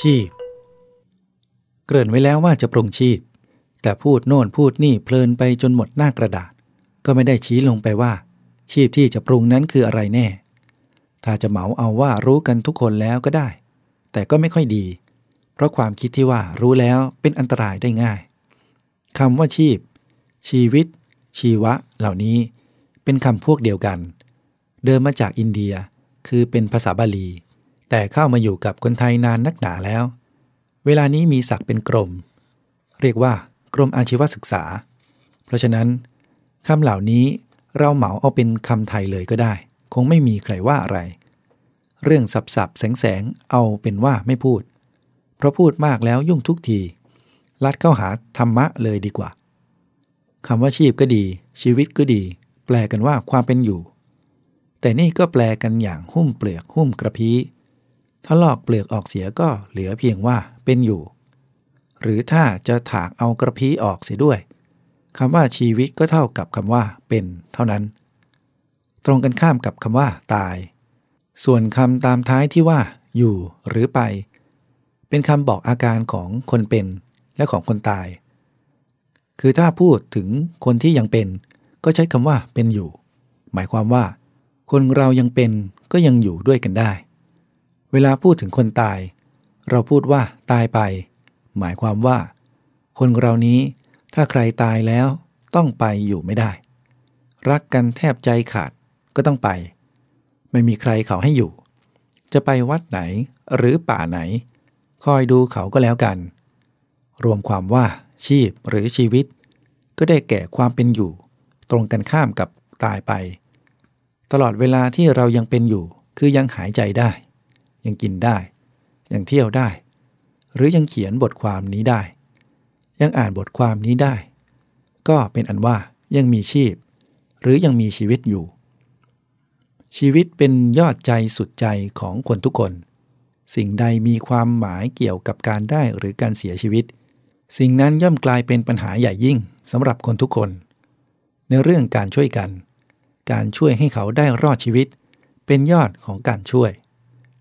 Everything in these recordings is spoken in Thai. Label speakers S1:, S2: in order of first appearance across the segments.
S1: ชีพ เกริ่นไว้แล้วว่าจะปรุงชีพ แต่พูดโน่นพูดนี่เพลินไปจนหมดหน้ากระดาษ ก็ไม่ได้ชี้ลงไปว่า ชีพที่จะปรุงนั้นคืออะไรแน่ ถ้าจะเหมาเอาว่ารู้กันทุกคนแล้วก็ได้ แต่ก็ไม่ค่อยดี เพราะความคิดที่ว่ารู้แล้วเป็นอันตรายได้ง่ายคำว่าชีพ ชีวิต ชีวะ เหล่านี้ เป็นคำพวกเดียวกัน เดิมมาจากอินเดีย คือเป็นภาษาบาลี แต่เข้ามาอยู่กับคนไทยนานนักหนาแล้ว เวลานี้มีศักดิ์เป็นกรม เรียกว่ากรมอาชีวศึกษา เพราะฉะนั้นคำเหล่านี้เราเหมาเอาเป็นคำไทยเลยก็ได้ คงไม่มีใครว่าอะไร เรื่องสับสับแสงแสงเอาเป็นว่าไม่พูด เพราะพูดมากแล้วยุ่งทุกที ลัดเข้าหาธรรมะเลยดีกว่าคำว่าชีพก็ดี ชีวิตก็ดี แปลกันว่าความเป็นอยู่ แต่นี่ก็แปลกันอย่างหุ้มเปลือกหุ้มกระพี้ ถ้าลอกเปลือกออกเสียก็เหลือเพียงว่าเป็นอยู่ หรือถ้าจะถากเอากระพี้ออกเสียด้วยคำว่าชีวิตก็เท่ากับคำว่าเป็นเท่านั้น ตรงกันข้ามกับคำว่าตาย ส่วนคำตามท้ายที่ว่า อยู่หรือไป เป็นคำบอกอาการของคนเป็นและของคนตาย คือถ้าพูดถึงคนที่ยังเป็น ก็ใช้คำว่าเป็นอยู่ หมายความว่า คนเรายังเป็นก็ยังอยู่ด้วยกันได้ เวลาพูดถึงคนตาย เราพูดว่าตายไป หมายความว่า คนเรานี้ถ้าใครตายแล้วต้องไปอยู่ไม่ได้ รักกันแทบใจขาดก็ต้องไป ไม่มีใครเขาให้อยู่ จะไปวัดไหนหรือป่าไหน คอยดูเขาก็แล้วกัน รวมความว่าชีพหรือชีวิต ก็ได้แก่ความเป็นอยู่ ตรงกันข้ามกับตายไป ตลอดเวลาที่เรายังเป็นอยู่คือยังหายใจได้ ยังกินได้ ยังเที่ยวได้ หรือยังเขียนบทความนี้ได้ ยังอ่านบทความนี้ได้ ก็เป็นอันว่ายังมีชีพ หรือยังมีชีวิตอยู่ ชีวิตเป็นยอดใจสุดใจของคนทุกคน สิ่งใดมีความหมายเกี่ยวกับการได้หรือการเสียชีวิต สิ่งนั้นย่อมกลายเป็นปัญหาใหญ่ยิ่งสำหรับคนทุกคน ในเรื่องการช่วยกัน การช่วยให้เขาได้รอดชีวิต เป็นยอดของการช่วย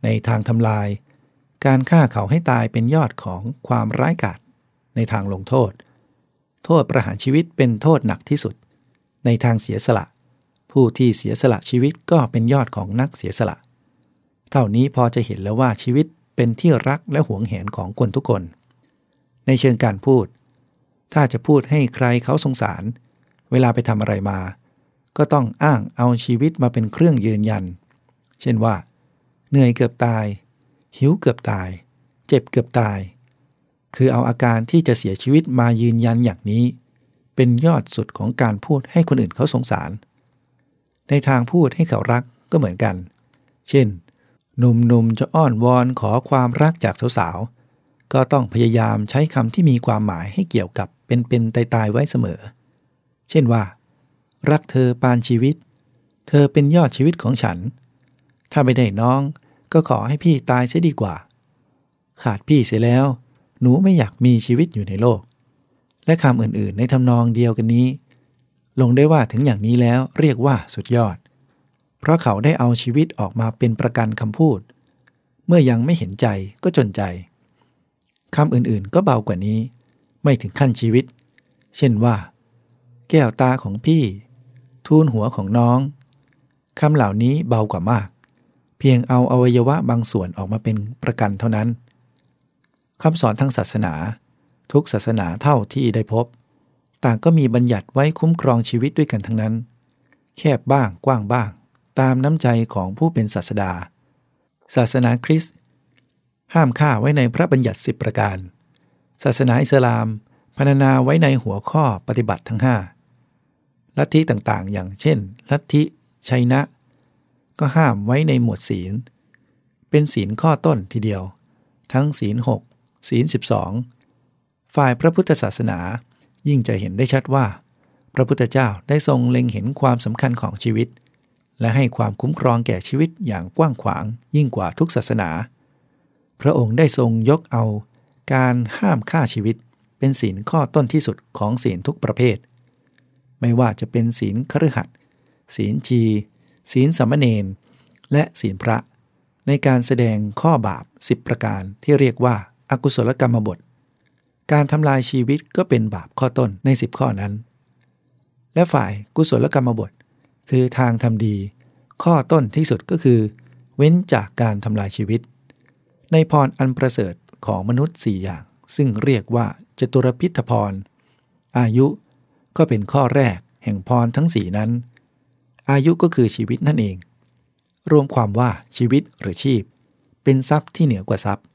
S1: ในทางทำลาย การฆ่าเขาให้ตายเป็นยอดของความร้ายกาจในทางลงโทษ โทษประหารชีวิตเป็นโทษหนักที่สุด ในทางเสียสละ ผู้ที่เสียสละชีวิตก็เป็นยอดของนักเสียสละ เท่านี้พอจะเห็นแล้วว่าชีวิตเป็นที่รักและหวงแหนของคนทุกคน ในเชิงการพูด ถ้าจะพูดให้ใครเขาสงสาร เวลาไปทำอะไรมา ก็ต้องอ้างเอาชีวิตมาเป็นเครื่องยืนยัน เช่นว่า เหนื่อยเกือบตาย หิวเกือบตาย เจ็บเกือบตาย คือเอาอาการที่จะเสียชีวิตมายืนยันอย่างนี้ เป็นยอดสุดของการพูดให้คนอื่นเขาสงสาร ในทางพูดให้เขารักก็เหมือนกัน เช่น หนุ่มๆจะอ้อนวอนขอความรักจากสาวๆ ก็ต้องพยายามใช้คำที่มีความหมายให้เกี่ยวกับเป็นๆตายๆไว้เสมอ เช่นว่า รักเธอปานชีวิต เธอเป็นยอดชีวิตของฉัน ถ้าไม่ได้น้อง ก็ขอให้พี่ตายเสียดีกว่า ขาดพี่เสียแล้ว หนูไม่อยากมีชีวิตอยู่ในโลก และคำอื่นๆ ในทำนองเดียวกันนี้ ลงได้ว่าถึงอย่างนี้แล้วเรียกว่าสุดยอด เพราะเขาได้เอาชีวิตออกมาเป็นประกันคำพูด เมื่อยังไม่เห็นใจก็จนใจคำอื่นๆ ก็เบากว่านี้ ไม่ถึงขั้นชีวิต เช่นว่า แก้วตาของพี่ ทูลหัวของน้องคำเหล่านี้เบากว่ามาก พียงเอาอวัยวะบางส่วนออกมาเป็นประกันเท่านั้นคำสอนทางศาสนา ทุกศาสนาเท่าที่ได้พบ ต่างก็มีบัญญัติไว้คุ้มครองชีวิตด้วยกันทั้งนั้น แคบบ้างกว้างบ้าง ตามน้ำใจของผู้เป็นศาสดา ศาสนาคริสต์ห้ามฆ่าไว้ในพระบัญญัติสิบประการ ศาสนาอิสลามพรรณนาไว้ในหัวข้อปฏิบัติทั้งห้าลัทธิต่างๆ อย่างเช่น ลัทธิชัยนะ ก็ห้ามไว้ในหมวดศีล เป็นศีลข้อต้นทีเดียว ทั้งศีลหกศีล 12 ฝ่ายพระพุทธศาสนายิ่งจะเห็นได้ชัดว่า พระพุทธเจ้าได้ทรงเล็งเห็นความสำคัญของชีวิต และให้ความคุ้มครองแก่ชีวิตอย่างกว้างขวางยิ่งกว่าทุกศาสนา พระองค์ได้ทรงยกเอา การห้ามฆ่าชีวิต เป็นศีลข้อต้นที่สุดของศีลทุกประเภท ไม่ว่าจะเป็นศีลคฤหัสถ์ศีลชี ศีลสัมมเนนและศีลพระ ในการแสดงข้อบาป 10 ประการที่เรียกว่าอกุศลกรรมบท การทำลายชีวิตก็เป็นบาปข้อต้นใน 10 ข้อนั้น และฝ่ายกุศลกรรมบท คือทางทำดี ข้อต้นที่สุดก็คือ เว้นจากการทำลายชีวิต ในพรอันประเสริฐของมนุษย์สี่อย่าง ซึ่งเรียกว่าจตุรพิทพรอายุก็เป็นข้อแรกแห่งพรทั้งสี่นั้น อายุก็คือชีวิตนั่นเอง รวมความว่าชีวิตหรือชีพ เป็นทรัพย์ที่เหนือกว่าทรัพย์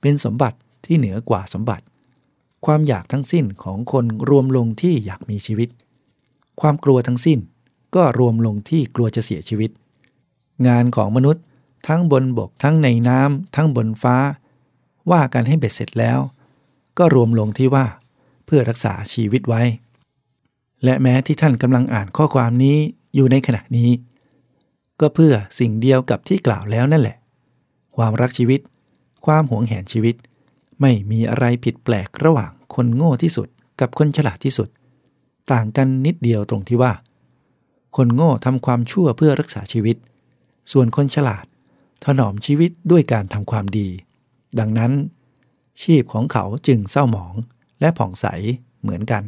S1: เป็นสมบัติที่เหนือกว่าสมบัติ ความอยากทั้งสิ้นของคนรวมลงที่อยากมีชีวิต ความกลัวทั้งสิ้นก็รวมลงที่กลัวจะเสียชีวิต งานของมนุษย์ทั้งบนบกทั้งในน้ำทั้งบนฟ้า ว่ากันให้เบ็ดเสร็จแล้ว ก็รวมลงที่ว่า เพื่อรักษาชีวิตไว้ และแม้ที่ท่านกำลังอ่านข้อความนี้ อยู่ในขณะนี้ ก็เพื่อสิ่งเดียวกับที่กล่าวแล้วนั่นแหละ ความรักชีวิต ความหวงแหนชีวิต ไม่มีอะไรผิดแปลกระหว่างคนโง่ที่สุดกับคนฉลาดที่สุด ต่างกันนิดเดียวตรงที่ว่า คนโง่ทำความชั่วเพื่อรักษาชีวิต ส่วนคนฉลาดถนอมชีวิตด้วยการทำความดี ดังนั้น ชีพของเขาจึงเศร้าหมองและผ่องใสเหมือนกัน